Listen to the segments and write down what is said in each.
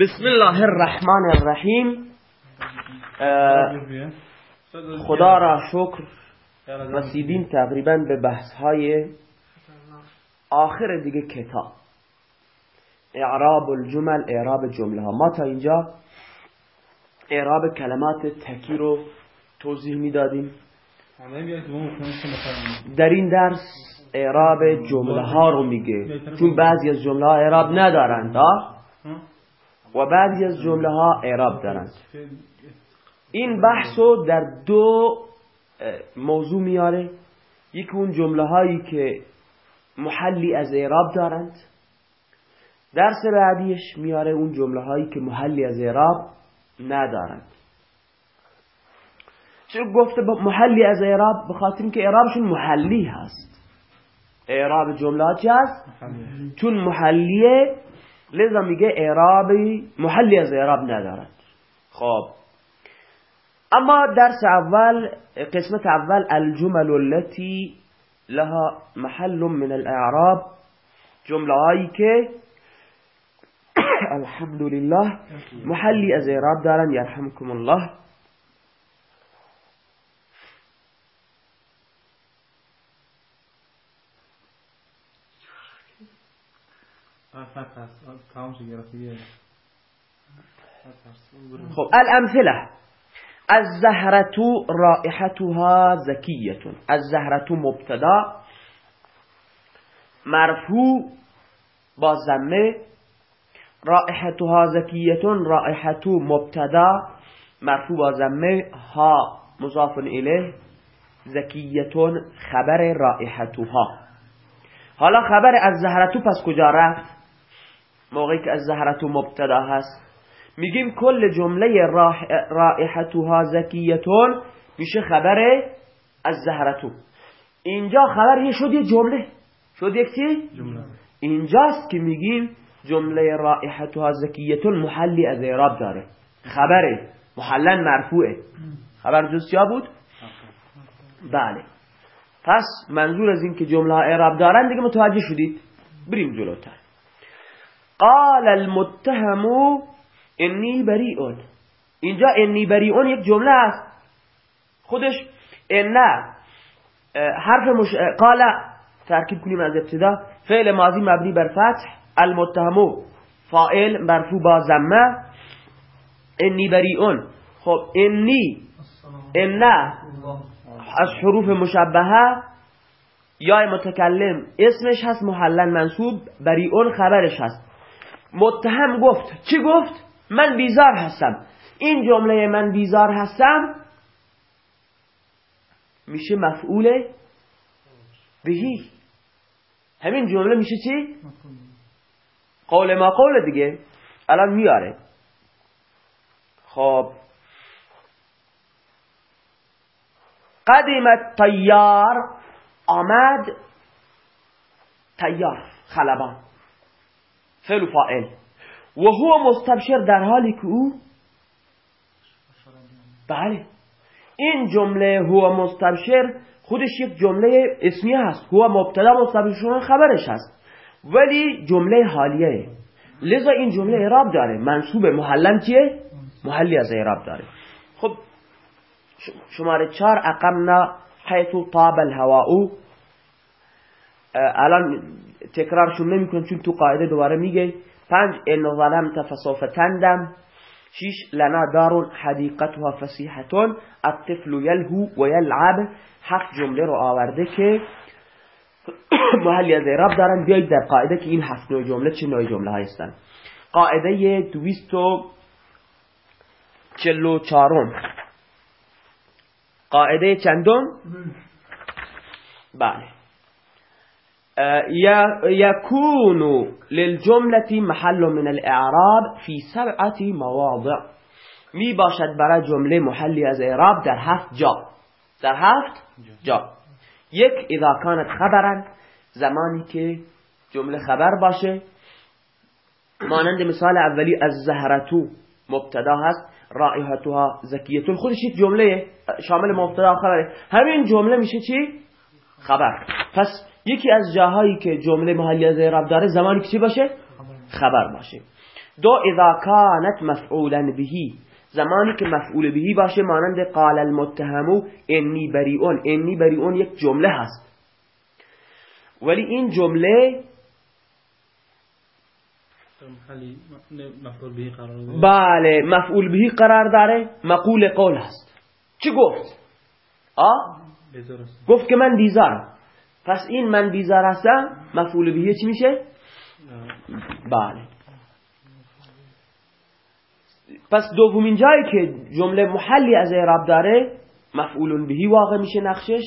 بسم الله الرحمن الرحیم. خدا را شکر رسیدیم تقریبا به بحث های آخر دیگه کتاب. اعراب الجمل اعراب جمله ها ما تا اینجا اعراب کلمات تکی رو توضیح می‌دادیم. در این درس اعراب جمله ها رو میگه. چون بعضی از جمله ها اعراب ندارند و بعضی از جمله ها اعراب دارند. این بحث رو در دو موضوع میاره. یکی اون جمله هایی که محلی از اعراب دارند. درس بعدیش میاره اون جمله هایی که محلی از اعراب ندارند. چون گفته محلی از اعراب؟ به خاطر اینکه اعرابشون محلی هست. اعراب جمله چی هست؟ چون محلیه لذا میگه اعرابی محلی از إعراب ندارد خب. أما درس اول قسمت اول الجمل التي لها محل من الإعراب جملة هایی که الحمدلله محلی از إعراب دارن یرحمکم الله. خب الامثله الزهرة رائحتها زكية. الزهرة مبتدا. مرفوع با زمه رائحتها زكية رائحة مبتدا. مرفوع با زمه ها مضاف الیه زكية خبر رائحتها. حالا خبر از زهرتو پس کجا رفت؟ موقعی که از زهرتو مبتدا هست. میگیم کل جمله رائحتها زکیتون میشه خبر از زهرتو اینجا خبر یه شد یه جمله. شد یک چی؟ اینجاست که میگیم جمله رائحتها زکیتون محلی از اعراب داره. خبره. محلا مرفوعه. خبر جز بود؟ بله. پس منظور از این که جمله اعراب دارن دیگه متوجه شدید. بریم جلوتر. قال المتهم انی بریئون اینجا انی بریئون یک جمله است. خودش نه حرف مش... قال ترکیب کنیم از ابتدا. فعل ماضی مبنی بر فتح. المتهمو فائل مرفوع با زمه انی بریئون خب انی نه از حروف مشبهه. یا متکلم اسمش هست محلن منصوب. بریئون خبرش هست. متهم گفت. چی گفت؟ من بیزار هستم. این جمله من بیزار هستم میشه مفعول بهی. همین جمله میشه چی؟ قول ما قول دیگه. الان میاره. خب. قدمت تیار آمد تیار خلبان. فعل فائل. و هو مستبشر در حالی که او بله. این جمله هو مستبشر خودش یک جمله اسمی هست. هو مبتدا مستبشر خبرش هست. ولی جمله حالیه. لذا این جمله اعراب داره. منصوب محلم چیه؟ محلی از اعراب داره. خب شماره چار اقمنا حیث طاب الهواء. الان تکرارشون نمی چون تو قاعده دوباره میگه. پنج ان ظلمت فسوف تندم. شیش لنا دار حدیقتها فسیحتون الطفل یلهو و یلعب حق جمله رو آورده که محلی از اعراب دارن. بیایید در قاعده که این هفت نوع جمله چه نوع جمله هستن. قاعده دویست و چلو چارم قاعده چندم؟ بله. يكون للجملة محل من الاعراب في سبعة مواضع. می باشد برای جمله محلی از اعراب در هفت جا. در هفت جا. یک اذا كانت خبرا زمانی که جمله خبر باشه. مانند مثال اولی از زهرتو مبتدا هست. رائحتها زکیتون خودش جمله شامل مبتدا خبره. همین جمله میشه چی؟ خبر. پس یکی از جاهایی که جمله محلی از اعراب داره زمانی که چی باشه؟ خبر باشه. دو اذا کانت مفعولا بهی. زمانی که مفعول بهی باشه مانند قال المتهمو انی بریئون انی بریئون یک جمله هست. ولی این جمله بله مفعول بهی قرار داره. مقول قول هست. چی گفت؟ آه؟ گفت که من بیزارم. پس این من بیزار هستم مفعول بهی چی میشه؟ بله. پس دومین جایی که جمله محلی از اعراب داره مفعول بهی واقع میشه نقشش.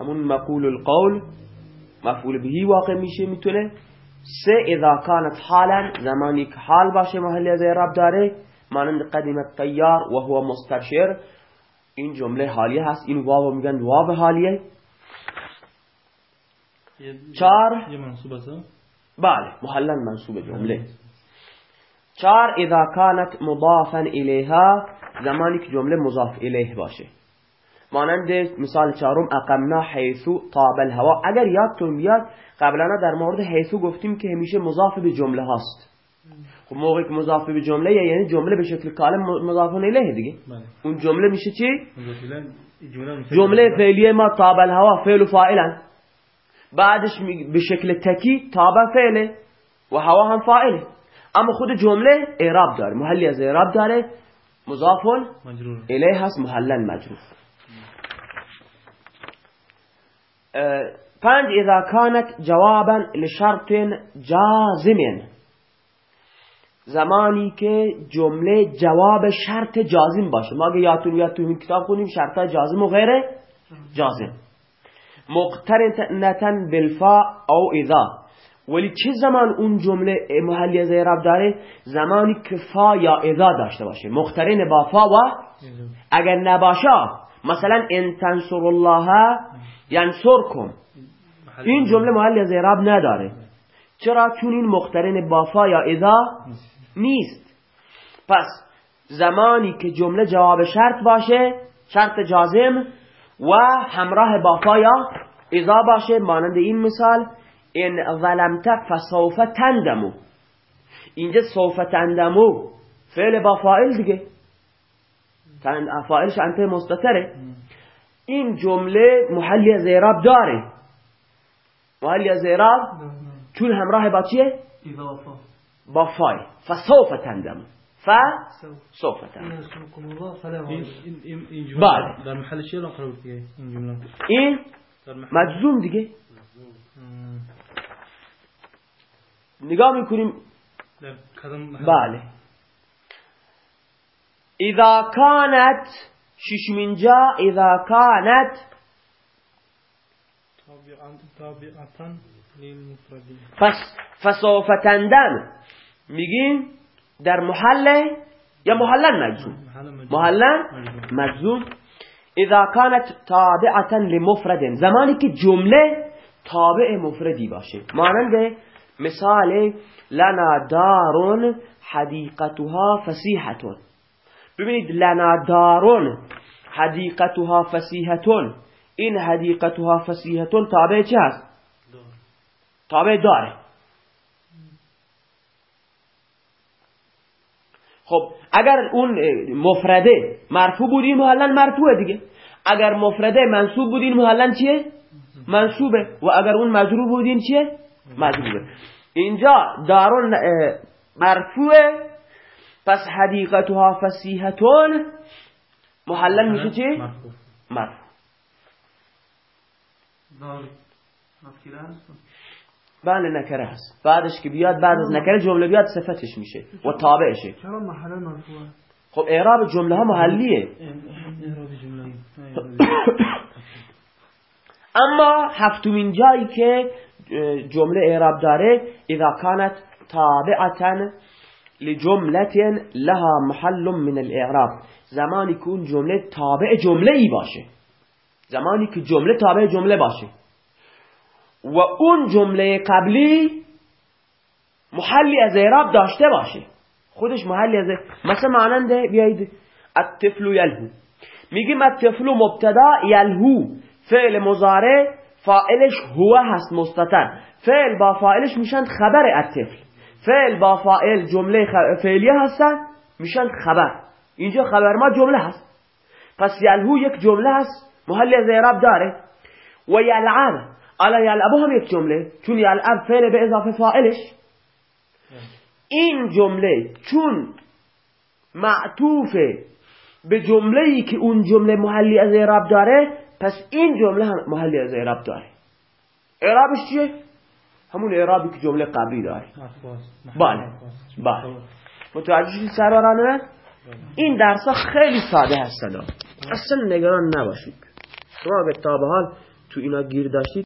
همون مقول القول مفعول بهی واقع میشه می‌تونه. سه اذا کانت حالا زمانی که حال باشه محلی از اعراب داره مانند قدیمت طیار و هو مستبشر. این جمله حالیه هست این واو میگن واو حالیه. چار بله محلا منصوب جمله. چار اذا کانت مضافا الیها زمانی که جمله مضاف الیه باشه. مانند مثال چهارم اقمنا حیثو طاب الهوا. اگر یادتون بیاد قبلا در مورد حیثو گفتیم که همیشه مضاف به جمله هاست. خب موقعی که مضاف به جمله یعنی جمله به شکل کالم مضاف الیه دیگه. بله. اون جمله میشه چی؟ جمله فعلیه ما طاب الهوا فعل و فاعلا. بعدش به شکل تکی طاب فعله و هوا هم فاعله. اما خود جمله اعراب داره. محلی از اعراب داره. مضاف الیه هست. محلا مجرور. پنج اذا كانت جوابا لشرط جازم. زمانی که جمله جواب شرط جازم باشه. ما اگه یادتون یاد تو این کتاب خونیم شرط جازم و غیره جازم. مقترنتن بالفا او اذا ولی چه زمان اون جمله محلی از اعراب داره؟ زمانی که فا یا اذا داشته باشه. مقترن با فا و اگر نباشه مثلا ان تنصر الله ینصرکم. این جمله محلی از اعراب نداره. چرا؟ چون این مقترن با فا یا اذا نیست. پس زمانی که جمله جواب شرط باشه شرط جازم و همراه با فا یا اذا باشه مانند این مثال این ظلمت فسوف تندمو. اینجا سوف تندمو فعل با فائل دیگه. فائلش انته مستتره. این جمله محلی از اعراب داره. محلی از اعراب چون همراه با چیه؟ با فای فسوف تندمو. ف سوف تندمو بله در محل قرار دیگه. این جملة. این مجزوم دیگه. نگاه میکنیم. بله. اذا كانت ششمین جا اذا كانت فسوف تندم میگیم در محله یا محلا مجزوم؟ محلا مجزوم. اذا كانت تابعتا لمفرد زمانی که جمله تابع مفردی باشه. مانند مثال لنا دارون حدیقتها فسیحتون ببینید لنا دارون حدیقتها فسیحتون این حدیقتها فسیحتون تابع چه هست؟ تابع داره. خب اگر اون مفرده مرفوع بود این محلا مرفوعه دیگه. اگر مفرده منصوب بود این محلا چیه؟ منصوبه. و اگر اون مجرور بود این چیه؟ مجروبه اینجا دارون مرفوعه. پس حدیقتها فسیحتون محلل میشه چی؟ مرفوع. بله نکره هست. بعدش که بیاد بعد از نکره جمله بیاد صفتش میشه و تابعشه. چرا محل مرفوعه خب اعراب جمله ها محلیه اما هفتمین جایی که جمله اعراب داره اذا كانت تابعتا لجملت لها محل من الاعراب. زمانی که اون جمله تابع جمله ای باشه. زمانی که جمله تابع جمله باشه. و اون جمله قبلی محلی از اعراب داشته باشه. خودش محلی از مثلا ماننده بیایید الطفل یلهو. میگیم الطفل مبتدا یلهو. فعل مضارع فائلش هو هست مستتر فعل با فائلش میشن خبر الطفل. فعل با فاعل جمله. فعلیه هستن میشن خبر. اینجا خبر ما جمله هست. پس یلهو یک جمله هست محل از اعراب داره. و یلعب الا یلعبو هم یک جمله چون یلعب فعل به اضافه فاعلش. این جمله چون معطوفه به جمله ای که اون جمله محلی از اعراب داره پس این جمله هم محلی از اعراب داره. اعرابش چیه؟ همون اعرابی که جمله قبلی داره. بله. بله. متوجه شدید سرورانه؟ این درس ها خیلی ساده هستن. اصلا نگران نباشید. شما به تا حال تو اینا گیر داشتید.